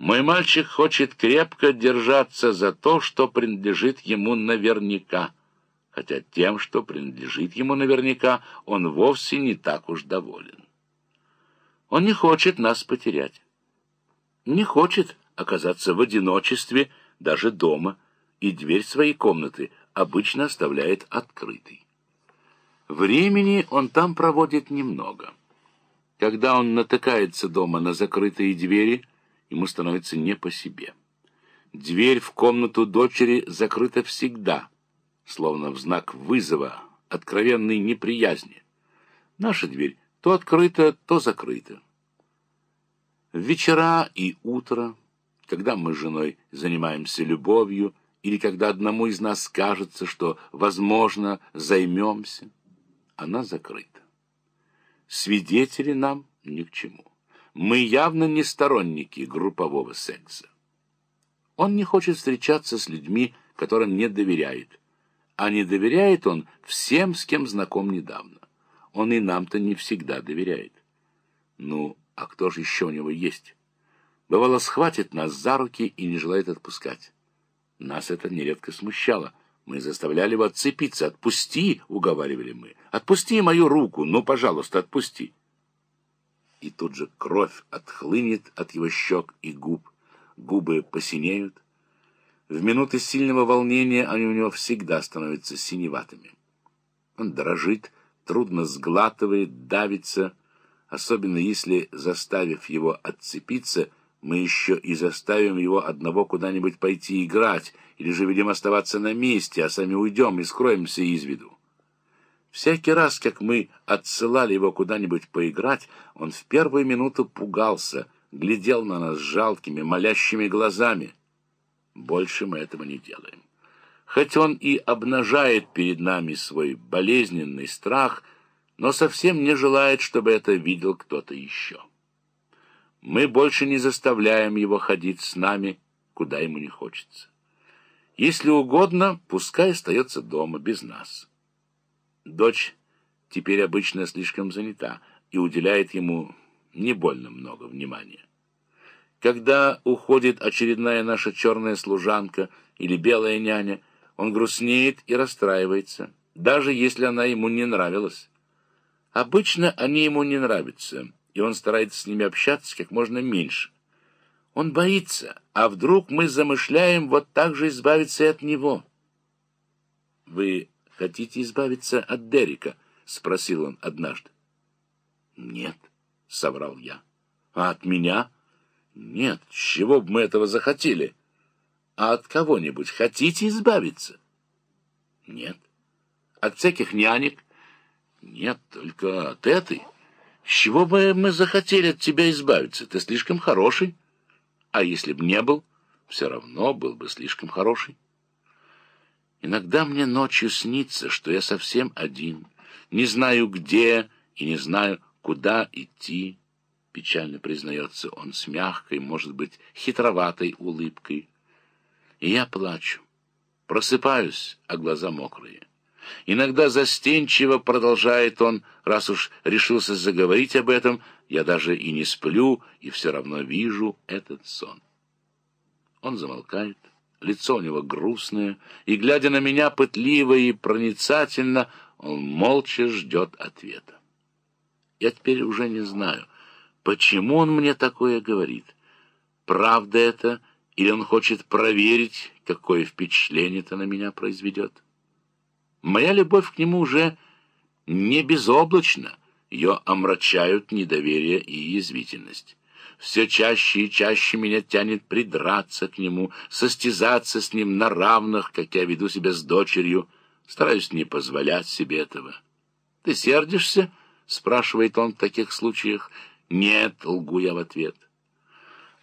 Мой мальчик хочет крепко держаться за то, что принадлежит ему наверняка, хотя тем, что принадлежит ему наверняка, он вовсе не так уж доволен. Он не хочет нас потерять, не хочет оказаться в одиночестве даже дома, и дверь своей комнаты обычно оставляет открытой. Времени он там проводит немного. Когда он натыкается дома на закрытые двери, ему становится не по себе. Дверь в комнату дочери закрыта всегда, словно в знак вызова, откровенной неприязни. Наша дверь то открыта, то закрыта. Вечера и утро, когда мы с женой занимаемся любовью, или когда одному из нас кажется, что, возможно, займемся, она закрыта. Свидетели нам ни к чему. Мы явно не сторонники группового секса. Он не хочет встречаться с людьми, которым не доверяет. А не доверяет он всем, с кем знаком недавно. Он и нам-то не всегда доверяет. Ну, а кто же еще у него есть? Бывало, схватит нас за руки и не желает отпускать. Нас это нередко смущало. Мы заставляли его отцепиться. «Отпусти!» — уговаривали мы. «Отпусти мою руку! Ну, пожалуйста, отпусти!» И тут же кровь отхлынет от его щек и губ, губы посинеют. В минуты сильного волнения они у него всегда становятся синеватыми. Он дрожит, трудно сглатывает, давится, особенно если, заставив его отцепиться, мы еще и заставим его одного куда-нибудь пойти играть, или же велим оставаться на месте, а сами уйдем и скроемся из виду. Всякий раз, как мы отсылали его куда-нибудь поиграть, он в первую минуту пугался, глядел на нас жалкими, молящими глазами. Больше мы этого не делаем. Хоть он и обнажает перед нами свой болезненный страх, но совсем не желает, чтобы это видел кто-то еще. Мы больше не заставляем его ходить с нами, куда ему не хочется. Если угодно, пускай остается дома без нас». Дочь теперь обычно слишком занята и уделяет ему не больно много внимания. Когда уходит очередная наша черная служанка или белая няня, он грустнеет и расстраивается, даже если она ему не нравилась. Обычно они ему не нравятся, и он старается с ними общаться как можно меньше. Он боится, а вдруг мы замышляем вот так же избавиться и от него. Вы хотите избавиться от Дерека?» — спросил он однажды. «Нет», — соврал я. «А от меня?» «Нет, чего бы мы этого захотели?» «А от кого-нибудь хотите избавиться?» «Нет». «От всяких нянек?» «Нет, только от этой». «С чего бы мы захотели от тебя избавиться? Ты слишком хороший. А если б не был, все равно был бы слишком хороший». Иногда мне ночью снится, что я совсем один, не знаю где и не знаю, куда идти. Печально признается он с мягкой, может быть, хитроватой улыбкой. И я плачу. Просыпаюсь, а глаза мокрые. Иногда застенчиво продолжает он, раз уж решился заговорить об этом, я даже и не сплю, и все равно вижу этот сон. Он замолкает лицо у него грустное, и, глядя на меня пытливо и проницательно, он молча ждет ответа. Я теперь уже не знаю, почему он мне такое говорит. Правда это, или он хочет проверить, какое впечатление это на меня произведет? Моя любовь к нему уже не безоблачна, ее омрачают недоверие и язвительность. Все чаще и чаще меня тянет придраться к нему, состязаться с ним на равных, как я веду себя с дочерью. Стараюсь не позволять себе этого. «Ты сердишься?» — спрашивает он в таких случаях. «Нет», — лгу я в ответ.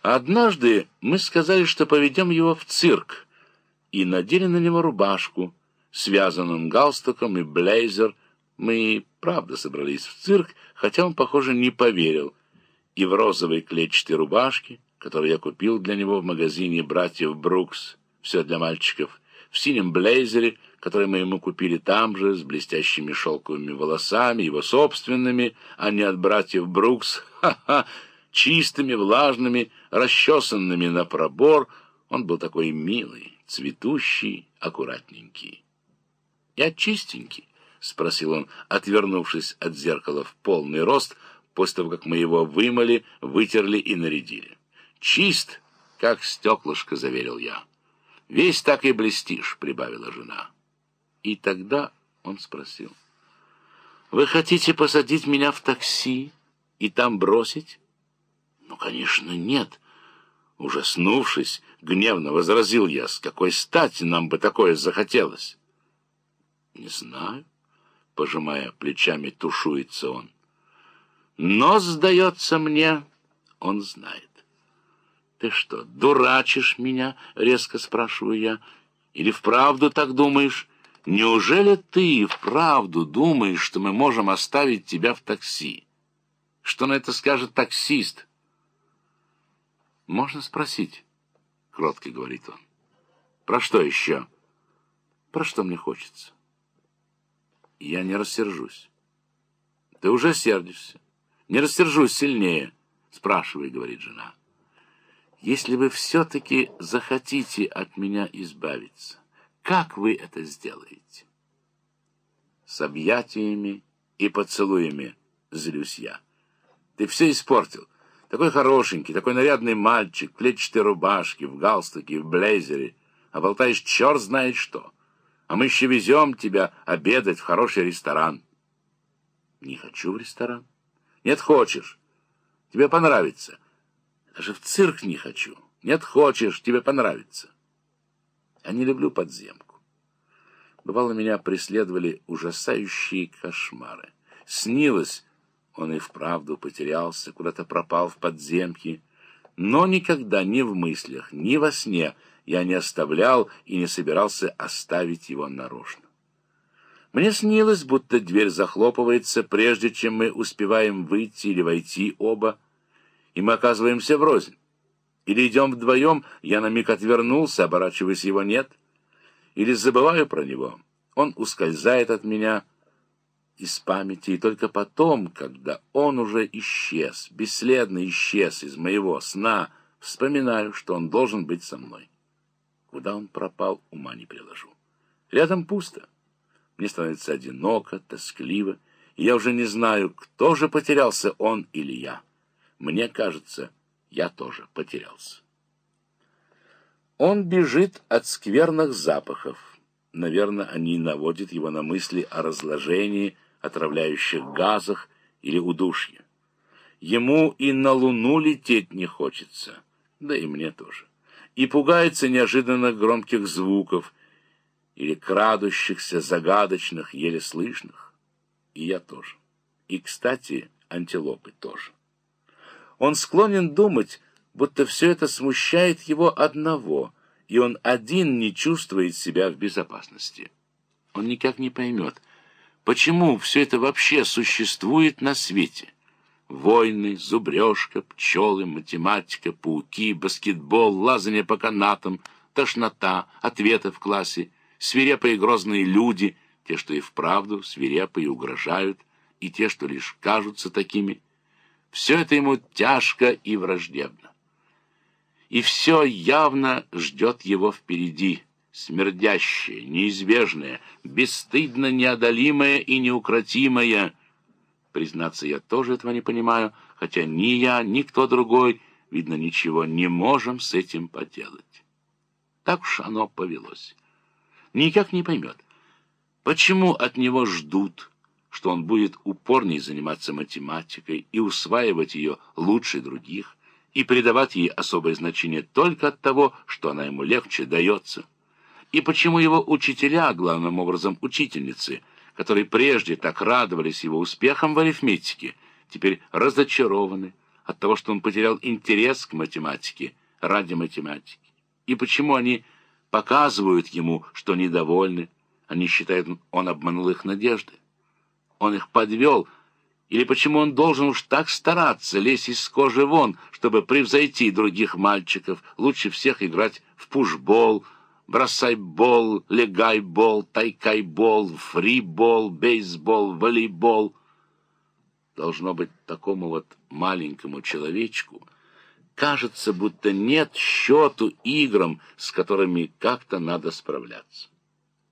Однажды мы сказали, что поведем его в цирк, и надели на него рубашку, связанным галстуком и блейзер. Мы правда собрались в цирк, хотя он, похоже, не поверил — и в розовой клетчатой рубашке, которую я купил для него в магазине братьев Брукс, все для мальчиков, в синем блейзере, который мы ему купили там же, с блестящими шелковыми волосами, его собственными, а не от братьев Брукс. Ха-ха! чистыми, влажными, расчесанными на пробор. Он был такой милый, цветущий, аккуратненький. «Я чистенький?» — спросил он, отвернувшись от зеркала в полный рост, после того, как мы его вымыли, вытерли и нарядили. «Чист, как стеклышко», — заверил я. «Весь так и блестишь», — прибавила жена. И тогда он спросил. «Вы хотите посадить меня в такси и там бросить?» «Ну, конечно, нет». Ужаснувшись, гневно возразил я, с какой стати нам бы такое захотелось. «Не знаю», — пожимая плечами, тушуется он. «Но, сдается мне, он знает». «Ты что, дурачишь меня?» — резко спрашиваю я. «Или вправду так думаешь? Неужели ты вправду думаешь, что мы можем оставить тебя в такси? Что на это скажет таксист?» «Можно спросить?» — кротко говорит он. «Про что еще?» «Про что мне хочется?» «Я не рассержусь». «Ты уже сердишься». «Не рассержусь сильнее», — спрашивает, говорит жена. «Если вы все-таки захотите от меня избавиться, как вы это сделаете?» «С объятиями и поцелуями», — злюсь я. «Ты все испортил». Такой хорошенький, такой нарядный мальчик, в клетчатой рубашке, в галстуке, в блейзере, а болтаешь черт знает что. А мы еще везем тебя обедать в хороший ресторан. Не хочу в ресторан. Нет, хочешь. Тебе понравится. Даже в цирк не хочу. Нет, хочешь, тебе понравится. Я не люблю подземку. Бывало, меня преследовали ужасающие кошмары. Снилось, он и вправду потерялся, куда-то пропал в подземке. Но никогда ни в мыслях, ни во сне я не оставлял и не собирался оставить его нарочно. Мне снилось, будто дверь захлопывается, прежде чем мы успеваем выйти или войти оба, и мы оказываемся врознь. Или идем вдвоем, я на миг отвернулся, оборачиваясь, его нет. Или забываю про него, он ускользает от меня — из памяти, и только потом, когда он уже исчез, бесследно исчез из моего сна, вспоминаю, что он должен быть со мной. Куда он пропал, ума не приложу. Рядом пусто. Мне становится одиноко, тоскливо, и я уже не знаю, кто же потерялся, он или я. Мне кажется, я тоже потерялся. Он бежит от скверных запахов. Наверное, они наводят его на мысли о разложении, отравляющих газах или удушье. Ему и на Луну лететь не хочется, да и мне тоже. И пугается неожиданно громких звуков или крадущихся, загадочных, еле слышных. И я тоже. И, кстати, антилопы тоже. Он склонен думать, будто все это смущает его одного, и он один не чувствует себя в безопасности. Он никак не поймет, Почему все это вообще существует на свете? Войны, зубрежка, пчелы, математика, пауки, баскетбол, лазание по канатам, тошнота, ответы в классе, свирепые грозные люди, те, что и вправду свирепые угрожают, и те, что лишь кажутся такими. Все это ему тяжко и враждебно. И все явно ждет его впереди — смердящее, неизбежное, бесстыдно неодолимое и неукротимое. Признаться, я тоже этого не понимаю, хотя ни я, ни кто другой, видно, ничего не можем с этим поделать. Так уж оно повелось. Никак не поймет, почему от него ждут, что он будет упорней заниматься математикой и усваивать ее лучше других, и придавать ей особое значение только от того, что она ему легче дается и почему его учителя, главным образом учительницы, которые прежде так радовались его успехам в арифметике, теперь разочарованы от того, что он потерял интерес к математике ради математики, и почему они показывают ему, что недовольны, они считают, он обманул их надежды. Он их подвел, или почему он должен уж так стараться, лезть из кожи вон, чтобы превзойти других мальчиков, лучше всех играть в пушбол, бросай-бол, легай-бол, тайкай-бол, фри-бол, бейсбол, волейбол. Должно быть, такому вот маленькому человечку кажется, будто нет счету играм, с которыми как-то надо справляться.